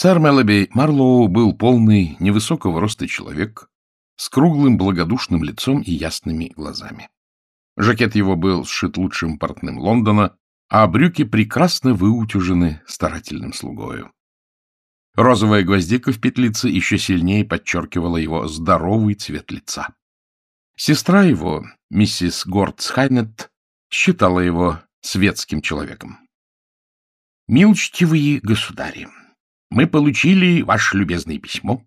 Сэр Мелоби Марлоу был полный, невысокого роста человек, с круглым благодушным лицом и ясными глазами. Жакет его был сшит лучшим портным Лондона, а брюки прекрасно выутюжены старательным слугою. Розовая гвоздика в петлице еще сильнее подчеркивала его здоровый цвет лица. Сестра его, миссис Гордс Хайнет, считала его светским человеком. «Милчтивые государи, мы получили ваше любезное письмо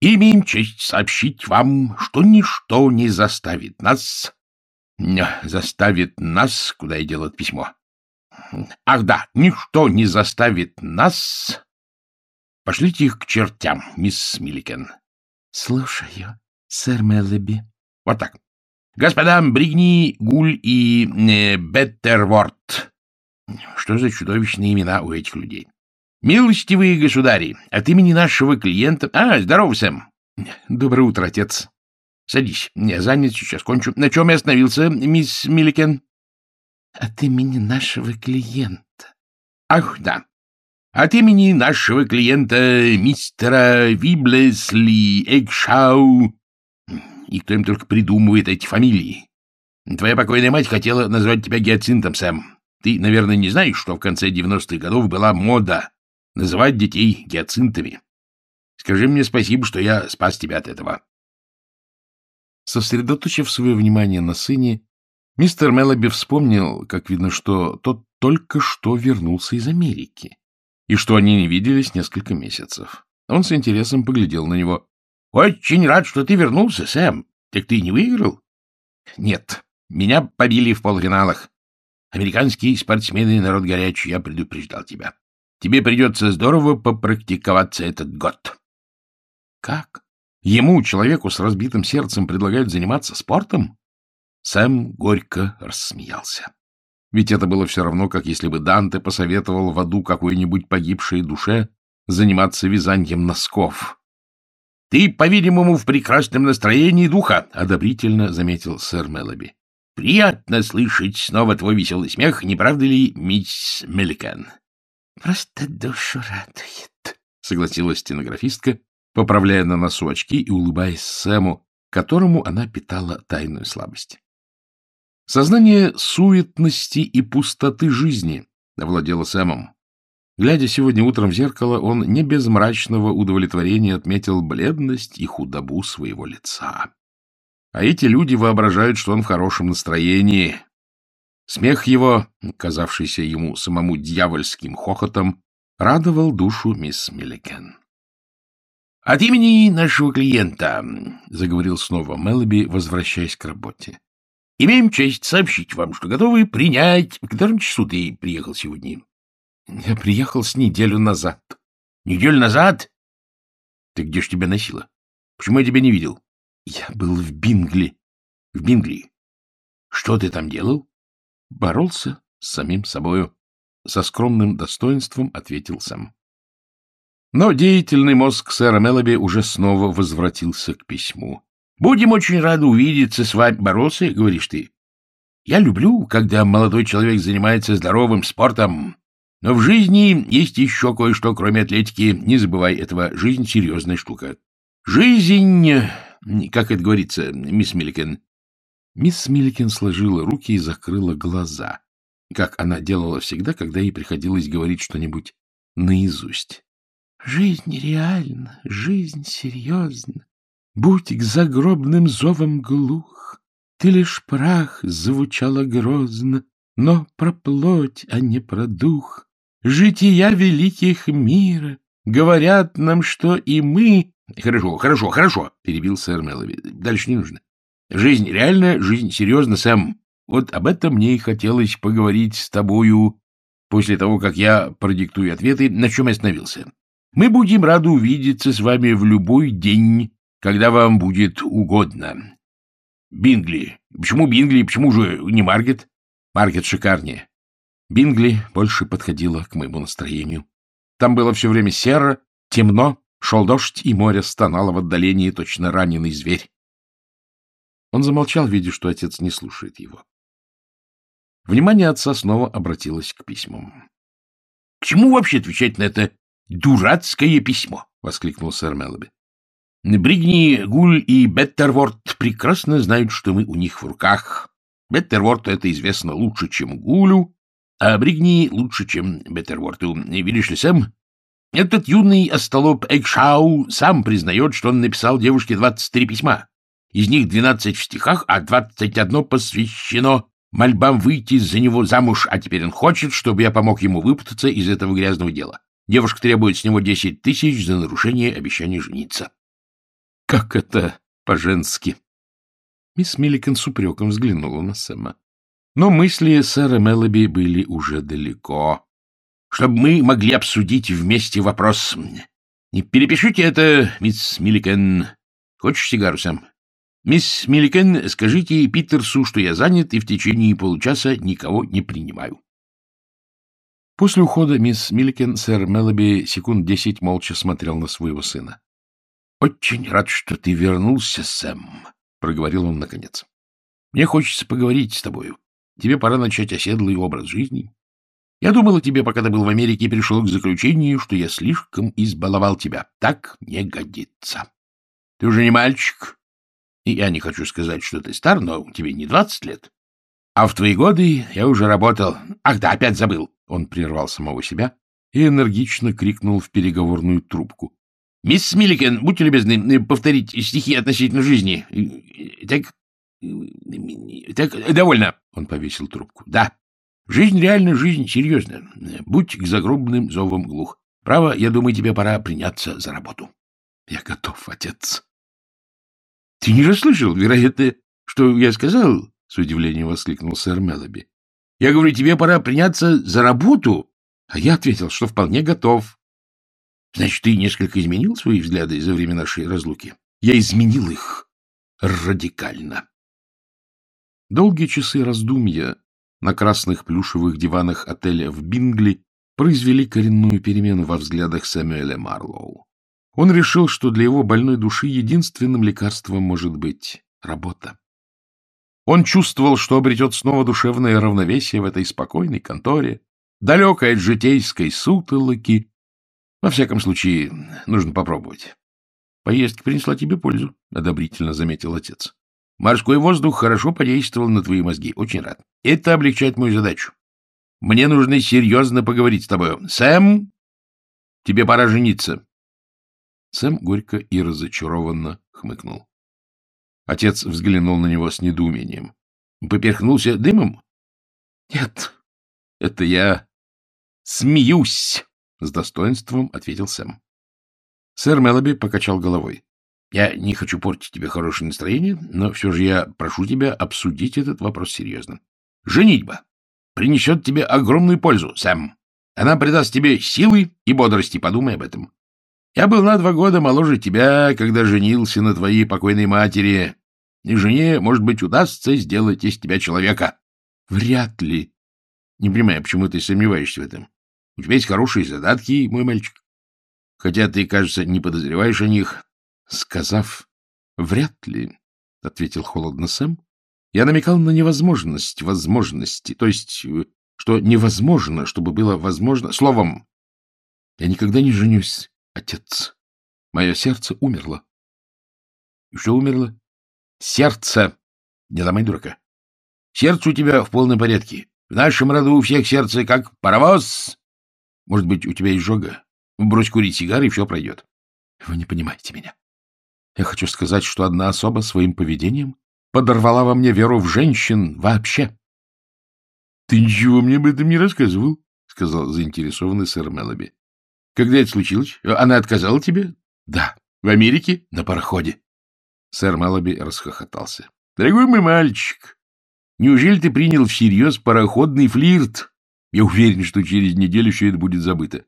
имеем честь сообщить вам, что ничто не заставит нас... заставит нас... Куда я делаю это письмо? Ах да, ничто не заставит нас... Пошлите их к чертям, мисс Милликен. — Слушаю, сэр Меллеби. — Вот так. Господам Бригни, Гуль и э, Беттерворт. Что за чудовищные имена у этих людей? Милостивые государи, от имени нашего клиента... А, здорово, Сэм. Доброе утро, отец. Садись. Я занят, сейчас кончу. На чем я остановился, мисс Милликен? От имени нашего клиента. Ах, да. От имени нашего клиента, мистера Виблесли Экшау и кто им только придумывает эти фамилии. Твоя покойная мать хотела назвать тебя Гиацинтом, Сэм. Ты, наверное, не знаешь, что в конце 90-х годов была мода называть детей гиацинтами. Скажи мне спасибо, что я спас тебя от этого. Сосредоточив свое внимание на сыне, мистер Меллоби вспомнил, как видно, что тот только что вернулся из Америки, и что они не виделись несколько месяцев. Он с интересом поглядел на него. Очень рад, что ты вернулся, Сэм. Так ты не выиграл? Нет, меня побили в полуфиналах. Американские спортсмены — народ горячий, я предупреждал тебя. Тебе придется здорово попрактиковаться этот год. Как? Ему, человеку с разбитым сердцем, предлагают заниматься спортом? Сэм горько рассмеялся. Ведь это было все равно, как если бы Данте посоветовал в аду какой-нибудь погибшей душе заниматься вязанием носков. — Ты, по-видимому, в прекрасном настроении духа, — одобрительно заметил сэр Меллоби. — Приятно слышать снова твой веселый смех, не правда ли, мисс Мелликан? — Просто душу радует, — согласилась стенографистка, поправляя на носу очки и улыбаясь Сэму, которому она питала тайную слабость. Сознание суетности и пустоты жизни овладело Сэмом. Глядя сегодня утром в зеркало, он не без мрачного удовлетворения отметил бледность и худобу своего лица. А эти люди воображают, что он в хорошем настроении. Смех его, казавшийся ему самому дьявольским хохотом, радовал душу мисс Милликен. — От имени нашего клиента, — заговорил снова Мелоби, возвращаясь к работе, — имеем честь сообщить вам, что готовы принять... В котором часу ты приехал сегодня? Я приехал с неделю назад. Неделю назад? Ты где ж тебя носила? Почему я тебя не видел? Я был в Бингли. В Бингли? Что ты там делал? Боролся с самим собою. Со скромным достоинством ответил сам. Но деятельный мозг сэра Мелоби уже снова возвратился к письму. — Будем очень рады увидеться с вами, боролся, говоришь ты. Я люблю, когда молодой человек занимается здоровым спортом, но в жизни есть еще кое-что, кроме атлетики. Не забывай этого. Жизнь — серьезная штука. Жизнь... Как это говорится, мисс Милликен? Мисс Милликен сложила руки и закрыла глаза, как она делала всегда, когда ей приходилось говорить что-нибудь наизусть. Жизнь реальна, жизнь серьезна. Будь к загробным зовам глух, ты лишь прах звучала грозно, но про плоть, а не про дух жития великих мира. Говорят нам, что и мы... — Хорошо, хорошо, хорошо, — перебил сэр Мелови. — Дальше не нужно. Жизнь реальная, жизнь серьезна, Сэм. Вот об этом мне и хотелось поговорить с тобою после того, как я продиктую ответы, на чем я остановился. Мы будем рады увидеться с вами в любой день, когда вам будет угодно. Бингли. Почему Бингли? Почему же не Маргет? Маргет шикарнее. Бингли больше подходила к моему настроению. Там было все время серо, темно, шел дождь, и море стонало в отдалении точно раненый зверь. Он замолчал, видя, что отец не слушает его. Внимание отца снова обратилось к письмам. — К чему вообще отвечать на это — Дурацкое письмо! — воскликнул сэр Меллоби. — Бригни, Гуль и Беттерворд прекрасно знают, что мы у них в руках. Беттерворд это известно лучше, чем Гулю, а Бригни лучше, чем Беттерворту. Видишь ли, Сэм, этот юный остолоп Экшау сам признает, что он написал девушке 23 письма. Из них 12 в стихах, а 21 посвящено мольбам выйти за него замуж, а теперь он хочет, чтобы я помог ему выпутаться из этого грязного дела. Девушка требует с него 10 тысяч за нарушение обещания жениться. — Как это по-женски? Мисс Милликан с упреком взглянула на Сэма. Но мысли сэра Меллоби были уже далеко. Чтобы мы могли обсудить вместе вопрос. Не перепишите это, мисс Милликан. Хочешь сигару, Сэм? Мисс Милликан, скажите Питерсу, что я занят и в течение получаса никого не принимаю. После ухода мисс Милликен сэр Меллоби секунд десять молча смотрел на своего сына. — Очень рад, что ты вернулся, Сэм, — проговорил он наконец. — Мне хочется поговорить с тобою. Тебе пора начать оседлый образ жизни. Я думал о тебе, пока ты был в Америке, и пришел к заключению, что я слишком избаловал тебя. Так не годится. Ты уже не мальчик. И я не хочу сказать, что ты стар, но тебе не двадцать лет. А в твои годы я уже работал... Ах да, опять забыл. Он прервал самого себя и энергично крикнул в переговорную трубку. — Мисс Милликен, будьте любезны повторить стихи относительно жизни. Так, так, довольно. Он повесил трубку. Да, жизнь реально, жизнь серьезная. Будь к загробным зовам глух. Право, я думаю, тебе пора приняться за работу. Я готов, отец. Ты не расслышал, вероятно, что я сказал? С удивлением воскликнул сэр Мелоби. Я говорю, тебе пора приняться за работу. А я ответил, что вполне готов. Значит, ты несколько изменил свои взгляды за время нашей разлуки? Я изменил их радикально. Долгие часы раздумья на красных плюшевых диванах отеля в Бингли произвели коренную перемену во взглядах Сэмюэля Марлоу. Он решил, что для его больной души единственным лекарством может быть работа. Он чувствовал, что обретет снова душевное равновесие в этой спокойной конторе, далекой от житейской сутолоки. Во всяком случае, нужно попробовать. — Поездка принесла тебе пользу, — одобрительно заметил отец. Морской воздух хорошо подействовал на твои мозги. Очень рад. Это облегчает мою задачу. Мне нужно серьезно поговорить с тобой. Сэм, тебе пора жениться. Сэм горько и разочарованно хмыкнул. Отец взглянул на него с недоумением. Поперхнулся дымом? — Нет, это я смеюсь, — с достоинством ответил Сэм. Сэр Мелоби покачал головой. Я не хочу портить тебе хорошее настроение, но все же я прошу тебя обсудить этот вопрос серьезно. Женитьба принесет тебе огромную пользу, Сэм. Она придаст тебе силы и бодрости, подумай об этом. Я был на два года моложе тебя, когда женился на твоей покойной матери, и жене, может быть, удастся сделать из тебя человека. Вряд ли. Не понимаю, почему ты сомневаешься в этом. У тебя есть хорошие задатки, мой мальчик. Хотя ты, кажется, не подозреваешь о них, Сказав «вряд ли», — ответил холодно Сэм, я намекал на невозможность возможности, то есть, э, что невозможно, чтобы было возможно... Словом, я никогда не женюсь, отец. Мое сердце умерло. Что умерло? Сердце. Не ломай дурака. Сердце у тебя в полном порядке. В нашем роду у всех сердце как паровоз. Может быть, у тебя изжога? Брось курить сигары, и все пройдет. Вы не понимаете меня. Я хочу сказать, что одна особа своим поведением подорвала во мне веру в женщин вообще. — Ты ничего мне об этом не рассказывал, — сказал заинтересованный сэр Меллоби. — Когда это случилось? Она отказала тебе? — Да. В Америке? На пароходе. Сэр Меллоби расхохотался. — Дорогой мой мальчик, неужели ты принял всерьез пароходный флирт? Я уверен, что через неделю все это будет забыто.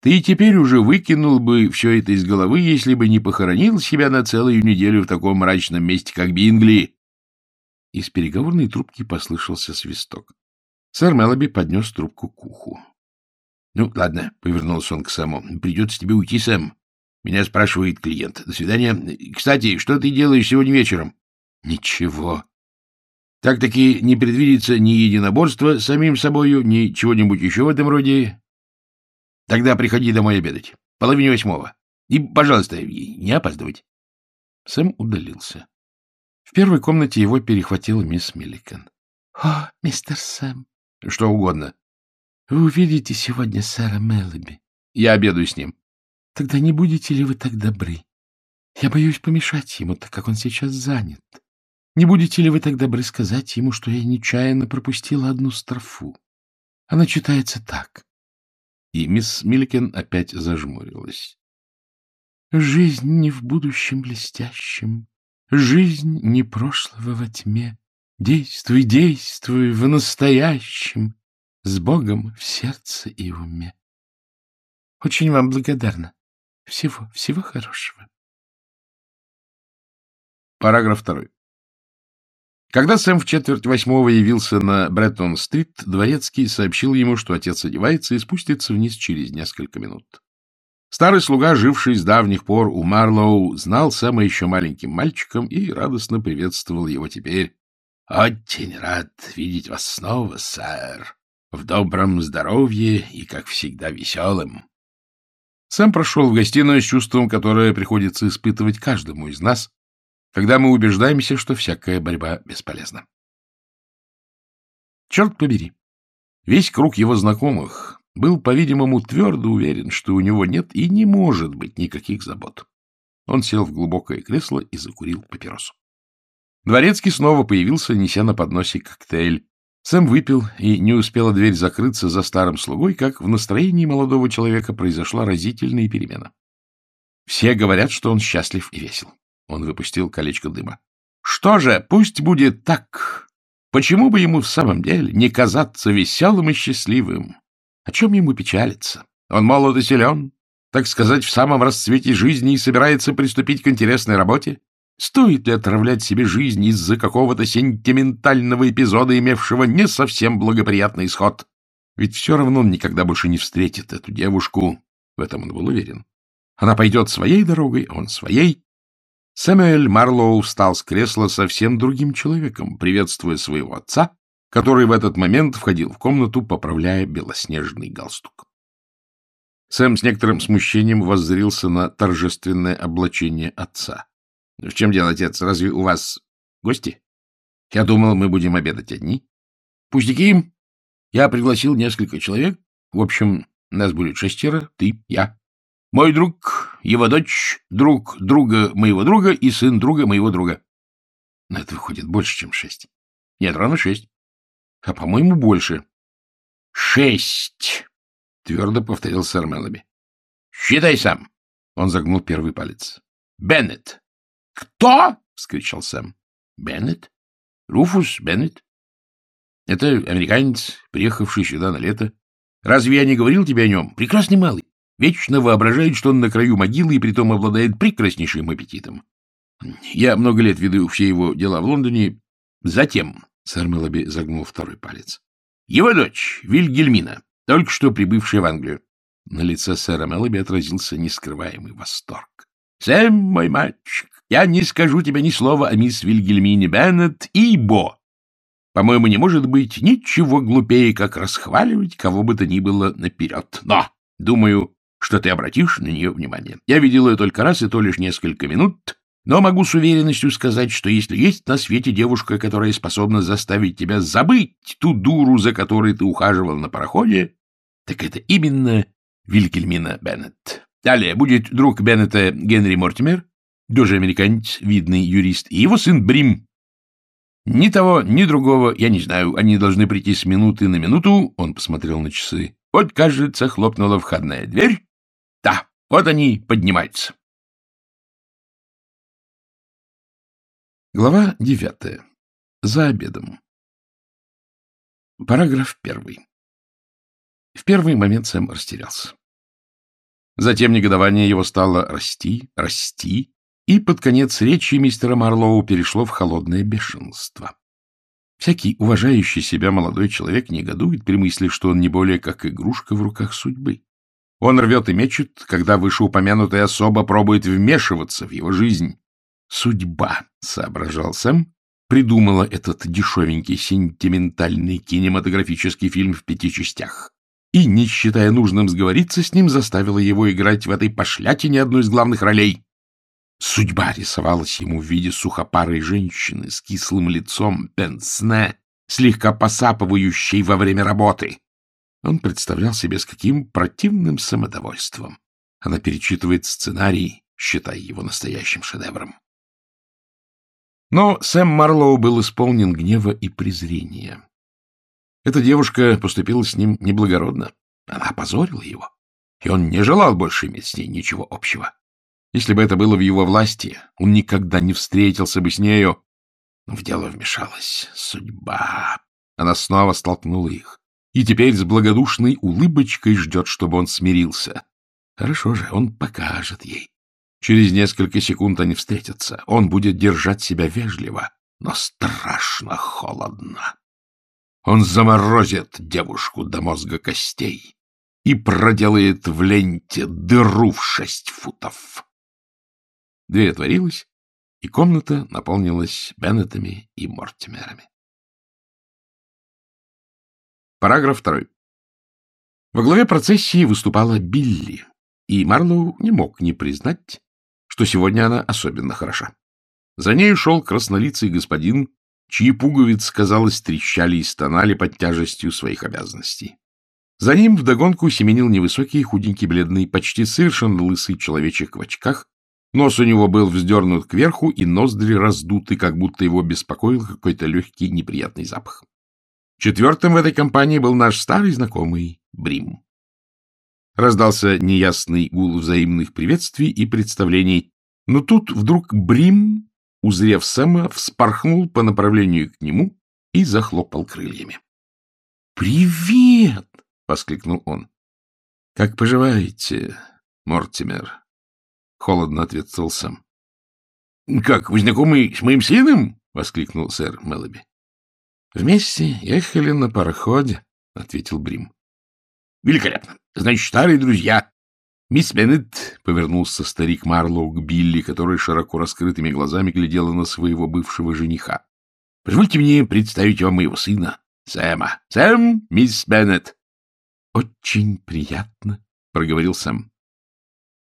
Ты теперь уже выкинул бы все это из головы, если бы не похоронил себя на целую неделю в таком мрачном месте, как Бингли. Из переговорной трубки послышался свисток. Сэр Мелоби поднес трубку к уху. — Ну, ладно, — повернулся он к Сэму. — Придется тебе уйти, Сэм. Меня спрашивает клиент. До свидания. Кстати, что ты делаешь сегодня вечером? — Ничего. Так-таки не предвидится ни единоборства с самим собою, ни чего-нибудь еще в этом роде. Тогда приходи домой обедать. Половине восьмого. И, пожалуйста, не опаздывать. Сэм удалился. В первой комнате его перехватила мисс Милликан. — О, мистер Сэм. — Что угодно. — Вы увидите сегодня сэра Меллоби. — Я обедаю с ним. — Тогда не будете ли вы так добры? Я боюсь помешать ему, так как он сейчас занят. Не будете ли вы так добры сказать ему, что я нечаянно пропустила одну строфу? Она читается так. И мисс Милликен опять зажмурилась. Жизнь не в будущем блестящем, жизнь не прошлого во тьме. Действуй, действуй в настоящем, с Богом в сердце и уме. Очень вам благодарна. Всего, всего хорошего. Параграф второй. Когда Сэм в четверть восьмого явился на Бреттон-стрит, дворецкий сообщил ему, что отец одевается и спустится вниз через несколько минут. Старый слуга, живший с давних пор у Марлоу, знал Сэма еще маленьким мальчиком и радостно приветствовал его теперь. — Очень рад видеть вас снова, сэр. В добром здоровье и, как всегда, веселым. Сэм прошел в гостиную с чувством, которое приходится испытывать каждому из нас, когда мы убеждаемся, что всякая борьба бесполезна. Черт побери! Весь круг его знакомых был, по-видимому, твердо уверен, что у него нет и не может быть никаких забот. Он сел в глубокое кресло и закурил папиросу. Дворецкий снова появился, неся на подносе коктейль. Сэм выпил, и не успела дверь закрыться за старым слугой, как в настроении молодого человека произошла разительная перемена. Все говорят, что он счастлив и весел. Он выпустил колечко дыма. Что же, пусть будет так. Почему бы ему в самом деле не казаться веселым и счастливым? О чем ему печалиться? Он молод и силен, так сказать, в самом расцвете жизни и собирается приступить к интересной работе? Стоит ли отравлять себе жизнь из-за какого-то сентиментального эпизода, имевшего не совсем благоприятный исход? Ведь все равно он никогда больше не встретит эту девушку. В этом он был уверен. Она пойдет своей дорогой, а он своей. Сэмюэль Марлоу встал с кресла совсем другим человеком, приветствуя своего отца, который в этот момент входил в комнату, поправляя белоснежный галстук. Сэм с некоторым смущением воззрился на торжественное облачение отца. — В чем дело, отец? Разве у вас гости? Я думал, мы будем обедать одни. — Пустяки. Я пригласил несколько человек. В общем, нас будет шестеро, ты, я. Мой друг, его дочь, друг друга моего друга и сын друга моего друга. Но это выходит больше, чем шесть. Нет, ровно шесть. А, по-моему, больше. Шесть, твердо повторил сэр Меллоби. Считай сам. Он загнул первый палец. Беннет. Кто? вскричал Сэм. Беннет? Руфус Беннет. Это американец, приехавший сюда на лето. Разве я не говорил тебе о нем? Прекрасный малый. Вечно воображает, что он на краю могилы и притом обладает прекраснейшим аппетитом. Я много лет веду все его дела в Лондоне. Затем, — сэр Меллоби загнул второй палец, — его дочь, Вильгельмина, только что прибывшая в Англию. На лице сэра Меллоби отразился нескрываемый восторг. — Сэм, мой мальчик, я не скажу тебе ни слова о мисс Вильгельмине Беннет, ибо, по-моему, не может быть ничего глупее, как расхваливать кого бы то ни было наперед. Но, думаю, что ты обратишь на нее внимание. Я видел ее только раз, и то лишь несколько минут, но могу с уверенностью сказать, что если есть на свете девушка, которая способна заставить тебя забыть ту дуру, за которой ты ухаживал на пароходе, так это именно Вильгельмина Беннет. Далее будет друг Беннета Генри Мортимер, тоже американец, видный юрист, и его сын Брим. Ни того, ни другого я не знаю. Они должны прийти с минуты на минуту. Он посмотрел на часы. Вот, кажется, хлопнула входная дверь. Да, вот они поднимаются. Глава девятая. За обедом. Параграф первый. В первый момент Сэм растерялся. Затем негодование его стало расти, расти, и под конец речи мистера Марлоу перешло в холодное бешенство. Всякий уважающий себя молодой человек негодует при мысли, что он не более как игрушка в руках судьбы. Он рвет и мечет, когда вышеупомянутая особа пробует вмешиваться в его жизнь. «Судьба», — соображал Сэм, придумала этот дешевенький сентиментальный кинематографический фильм в пяти частях. и, не считая нужным сговориться с ним, заставила его играть в этой пошлятине одну из главных ролей. Судьба рисовалась ему в виде сухопарой женщины с кислым лицом пенсне, слегка посапывающей во время работы. Он представлял себе, с каким противным самодовольством она перечитывает сценарий, считая его настоящим шедевром. Но Сэм Марлоу был исполнен гнева и презрения. Эта девушка поступила с ним неблагородно. Она опозорила его, и он не желал больше иметь с ней ничего общего. Если бы это было в его власти, он никогда не встретился бы с нею. Но в дело вмешалась судьба. Она снова столкнула их. И теперь с благодушной улыбочкой ждет, чтобы он смирился. Хорошо же, он покажет ей. Через несколько секунд они встретятся. Он будет держать себя вежливо, но страшно холодно. Он заморозит девушку до мозга костей и проделает в ленте дыру в шесть футов. Дверь отворилась, и комната наполнилась Беннетами и Мортимерами. Параграф второй. Во главе процессии выступала Билли, и Марлоу не мог не признать, что сегодня она особенно хороша. За ней шел краснолицый господин чьи пуговицы, казалось, трещали и стонали под тяжестью своих обязанностей. За ним вдогонку семенил невысокий, худенький, бледный, почти совершенно лысый человечек в очках. Нос у него был вздернут кверху, и ноздри раздуты, как будто его беспокоил какой-то легкий неприятный запах. Четвертым в этой компании был наш старый знакомый Брим. Раздался неясный гул взаимных приветствий и представлений, но тут вдруг Брим узрев Сэма, вспорхнул по направлению к нему и захлопал крыльями. «Привет!» — воскликнул он. «Как поживаете, Мортимер?» — холодно ответил Сэм. «Как, вы знакомы с моим сыном?» — воскликнул сэр Мелоби. «Вместе ехали на пароходе», — ответил Брим. «Великолепно. Значит, старые друзья. «Мисс Беннет», — повернулся старик Марлоу к Билли, который широко раскрытыми глазами глядела на своего бывшего жениха. «Позвольте мне представить вам моего сына, Сэма. Сэм, мисс Беннет». «Очень приятно», — проговорил Сэм.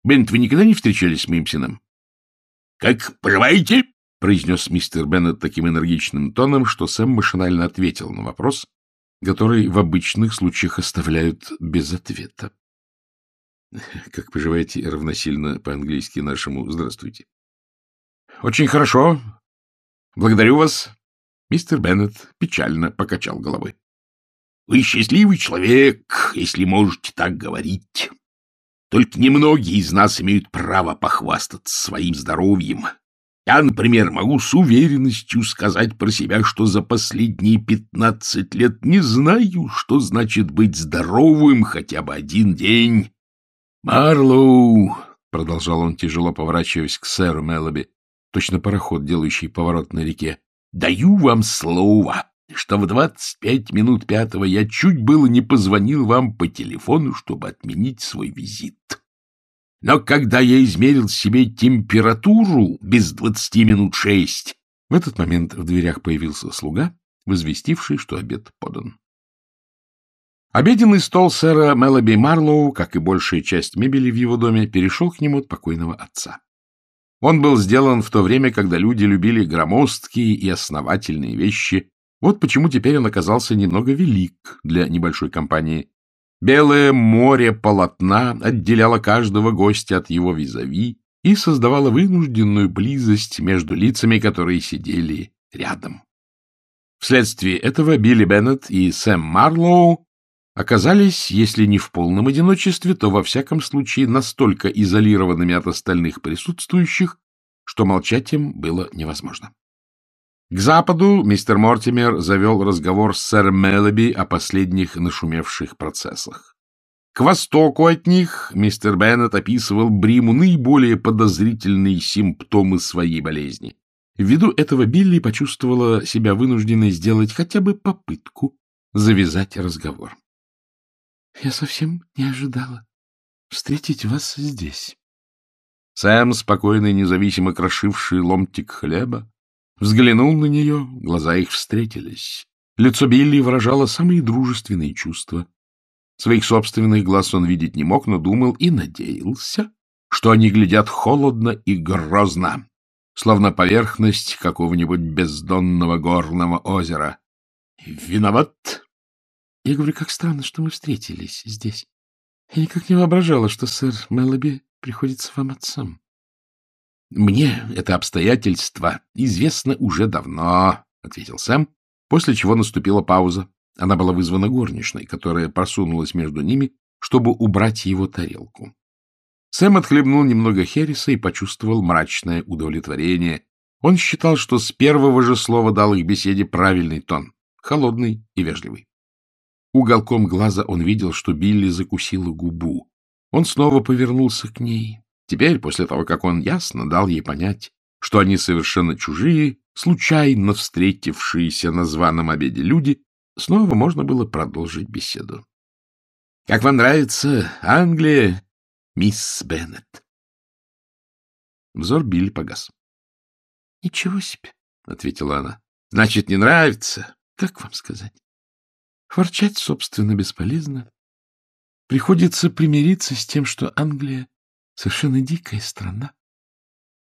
«Беннет, вы никогда не встречались с моим сыном?» «Как поживаете?» — произнес мистер Беннет таким энергичным тоном, что Сэм машинально ответил на вопрос, который в обычных случаях оставляют без ответа. Как поживаете равносильно по-английски нашему «здравствуйте». Очень хорошо. Благодарю вас. Мистер Беннет печально покачал головой. Вы счастливый человек, если можете так говорить. Только немногие из нас имеют право похвастаться своим здоровьем. Я, например, могу с уверенностью сказать про себя, что за последние пятнадцать лет не знаю, что значит быть здоровым хотя бы один день. «Марлоу!» — продолжал он, тяжело поворачиваясь к сэру Меллоби, точно пароход, делающий поворот на реке. «Даю вам слово, что в двадцать пять минут пятого я чуть было не позвонил вам по телефону, чтобы отменить свой визит. Но когда я измерил себе температуру без двадцати минут шесть...» В этот момент в дверях появился слуга, возвестивший, что обед подан. Обеденный стол сэра Мелоби Марлоу, как и большая часть мебели в его доме, перешел к нему от покойного отца. Он был сделан в то время, когда люди любили громоздкие и основательные вещи. Вот почему теперь он оказался немного велик для небольшой компании. Белое море полотна отделяло каждого гостя от его визави и создавало вынужденную близость между лицами, которые сидели рядом. Вследствие этого Билли Беннет и Сэм Марлоу оказались, если не в полном одиночестве, то во всяком случае настолько изолированными от остальных присутствующих, что молчать им было невозможно. К западу мистер Мортимер завел разговор с сэром Меллоби о последних нашумевших процессах. К востоку от них мистер Беннет описывал Бриму наиболее подозрительные симптомы своей болезни. Ввиду этого Билли почувствовала себя вынужденной сделать хотя бы попытку завязать разговор. — Я совсем не ожидала встретить вас здесь. Сэм, спокойно и независимо крошивший ломтик хлеба, взглянул на нее, глаза их встретились. Лицо Билли выражало самые дружественные чувства. Своих собственных глаз он видеть не мог, но думал и надеялся, что они глядят холодно и грозно, словно поверхность какого-нибудь бездонного горного озера. Виноват. Я говорю, как странно, что мы встретились здесь. Я никак не воображала, что сэр Меллоби приходится вам отцом. Мне это обстоятельство известно уже давно, — ответил Сэм, после чего наступила пауза. Она была вызвана горничной, которая просунулась между ними, чтобы убрать его тарелку. Сэм отхлебнул немного хереса и почувствовал мрачное удовлетворение. Он считал, что с первого же слова дал их беседе правильный тон, холодный и вежливый. Уголком глаза он видел, что Билли закусила губу. Он снова повернулся к ней. Теперь, после того, как он ясно дал ей понять, что они совершенно чужие, случайно встретившиеся на званом обеде люди, снова можно было продолжить беседу. — Как вам нравится Англия, мисс Беннет? Взор Билли погас. — Ничего себе, — ответила она. — Значит, не нравится? — Как вам сказать? Ворчать, собственно, бесполезно. Приходится примириться с тем, что Англия — совершенно дикая страна,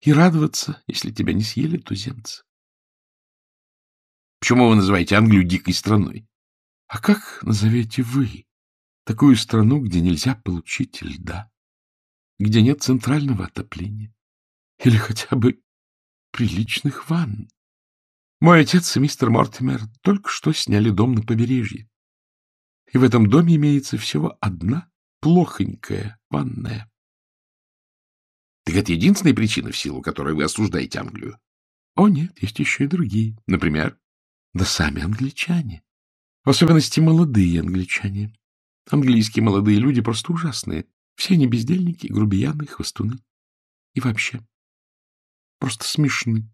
и радоваться, если тебя не съели туземцы. Почему вы называете Англию дикой страной? А как назовете вы такую страну, где нельзя получить льда, где нет центрального отопления или хотя бы приличных ванн? Мой отец и мистер Мортимер только что сняли дом на побережье. И в этом доме имеется всего одна плохонькая ванная. Так это единственная причина, в силу которой вы осуждаете Англию? О, нет, есть еще и другие. Например? Да сами англичане. В особенности молодые англичане. Английские молодые люди просто ужасные. Все они бездельники, грубияны, хвостуны. И вообще, просто смешны.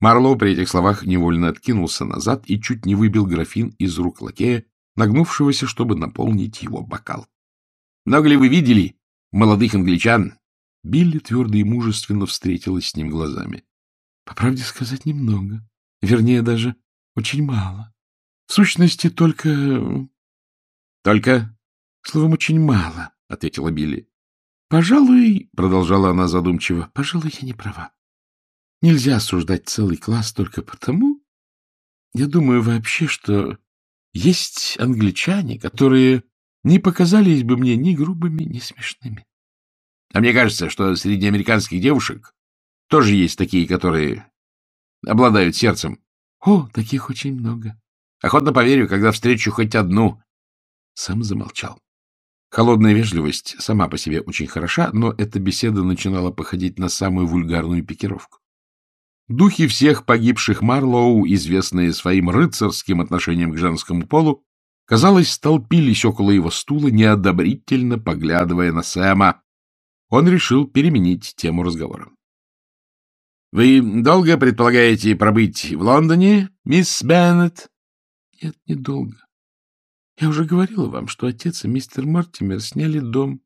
Марлоу при этих словах невольно откинулся назад и чуть не выбил графин из рук лакея, нагнувшегося, чтобы наполнить его бокал. — Много ли вы видели молодых англичан? Билли твердо и мужественно встретилась с ним глазами. — По правде сказать, немного. Вернее, даже очень мало. В сущности, только... — Только? — Словом, очень мало, — ответила Билли. — Пожалуй, — продолжала она задумчиво, — пожалуй, я не права. Нельзя осуждать целый класс только потому. Я думаю вообще, что есть англичане, которые не показались бы мне ни грубыми, ни смешными. А мне кажется, что среди американских девушек тоже есть такие, которые обладают сердцем. О, таких очень много. Охотно поверю, когда встречу хоть одну. Сам замолчал. Холодная вежливость сама по себе очень хороша, но эта беседа начинала походить на самую вульгарную пикировку. Духи всех погибших Марлоу, известные своим рыцарским отношением к женскому полу, казалось, столпились около его стула, неодобрительно поглядывая на Сэма. Он решил переменить тему разговора. — Вы долго предполагаете пробыть в Лондоне, мисс Беннет? — Нет, недолго. Я уже говорила вам, что отец и мистер Мортимер сняли дом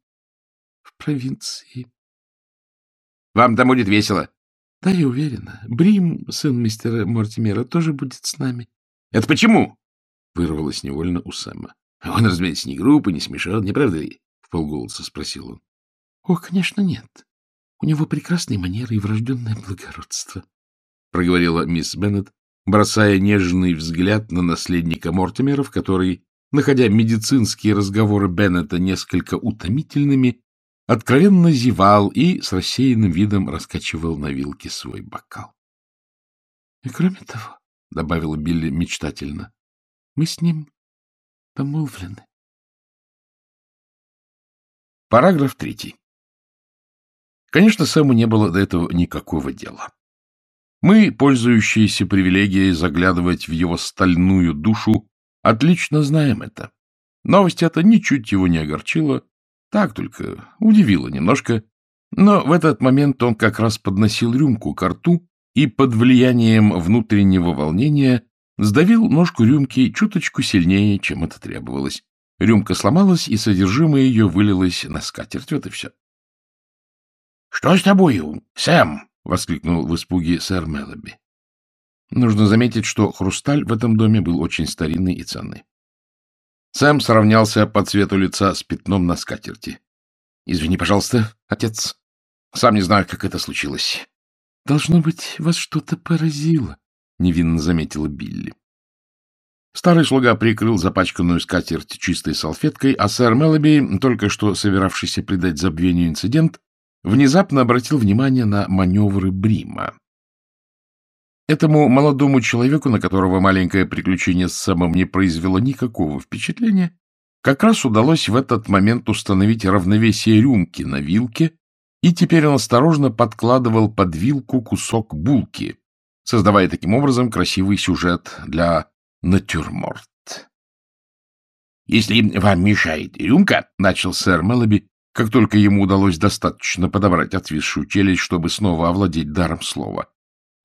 в провинции. — Вам там будет весело. — Да, я уверена. Брим, сын мистера Мортимера, тоже будет с нами. — Это почему? — вырвалось невольно у Сэма. — Он, разумеется, не грубый, не смешон, не правда ли? — в полголоса спросил он. — О, конечно, нет. У него прекрасные манеры и врожденное благородство, — проговорила мисс Беннет, бросая нежный взгляд на наследника Мортимеров, который, находя медицинские разговоры Беннета несколько утомительными, откровенно зевал и с рассеянным видом раскачивал на вилке свой бокал. — И кроме того, — добавила Билли мечтательно, — мы с ним помолвлены. Параграф третий. Конечно, Сэму не было до этого никакого дела. Мы, пользующиеся привилегией заглядывать в его стальную душу, отлично знаем это. Новость эта ничуть его не огорчила, так только удивило немножко. Но в этот момент он как раз подносил рюмку к рту и под влиянием внутреннего волнения сдавил ножку рюмки чуточку сильнее, чем это требовалось. Рюмка сломалась, и содержимое ее вылилось на скатерть. Вот и все. — Что с тобою, Сэм? — воскликнул в испуге сэр Меллоби. Нужно заметить, что хрусталь в этом доме был очень старинный и ценный. Сэм сравнялся по цвету лица с пятном на скатерти. — Извини, пожалуйста, отец. Сам не знаю, как это случилось. — Должно быть, вас что-то поразило, — невинно заметила Билли. Старый слуга прикрыл запачканную скатерть чистой салфеткой, а сэр Меллоби, только что собиравшийся придать забвению инцидент, внезапно обратил внимание на маневры Брима. Этому молодому человеку, на которого маленькое приключение с Сэмом не произвело никакого впечатления, как раз удалось в этот момент установить равновесие рюмки на вилке, и теперь он осторожно подкладывал под вилку кусок булки, создавая таким образом красивый сюжет для натюрморт. — Если вам мешает рюмка, — начал сэр Меллоби, как только ему удалось достаточно подобрать отвисшую челюсть, чтобы снова овладеть даром слова.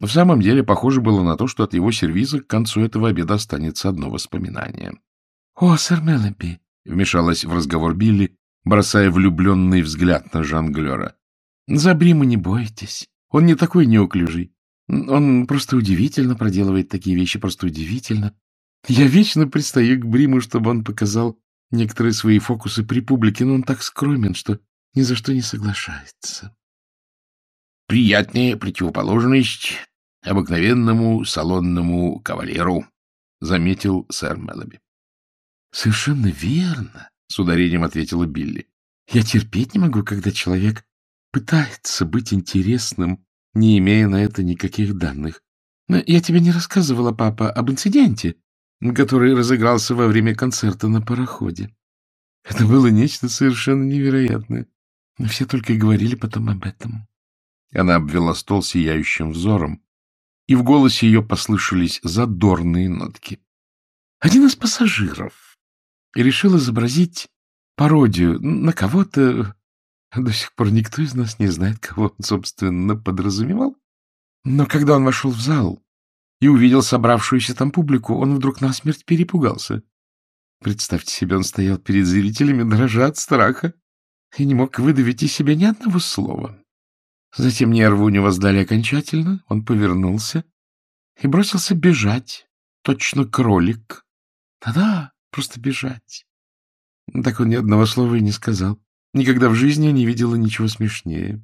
В самом деле, похоже было на то, что от его сервиза к концу этого обеда останется одно воспоминание. — О, сэр Меллоби! — вмешалась в разговор Билли, бросая влюбленный взгляд на жонглера. — За Брима не бойтесь. Он не такой неуклюжий. Он просто удивительно проделывает такие вещи, просто удивительно. Я вечно пристаю к Бриму, чтобы он показал некоторые свои фокусы при публике, но он так скромен, что ни за что не соглашается. Приятная противоположность обыкновенному салонному кавалеру, — заметил сэр Меллоби. — Совершенно верно, — с ударением ответила Билли. — Я терпеть не могу, когда человек пытается быть интересным, не имея на это никаких данных. Но я тебе не рассказывала, папа, об инциденте, который разыгрался во время концерта на пароходе. Это было нечто совершенно невероятное. Все только и говорили потом об этом. Она обвела стол сияющим взором, и в голосе ее послышались задорные нотки. Один из пассажиров решил изобразить пародию на кого-то, до сих пор никто из нас не знает, кого он, собственно, подразумевал. Но когда он вошел в зал и увидел собравшуюся там публику, он вдруг насмерть перепугался. Представьте себе, он стоял перед зрителями, дрожа от страха, и не мог выдавить из себя ни одного слова. Затем нервы у него сдали окончательно, он повернулся и бросился бежать, точно кролик. Да-да, просто бежать. Так он ни одного слова и не сказал. Никогда в жизни не видела ничего смешнее.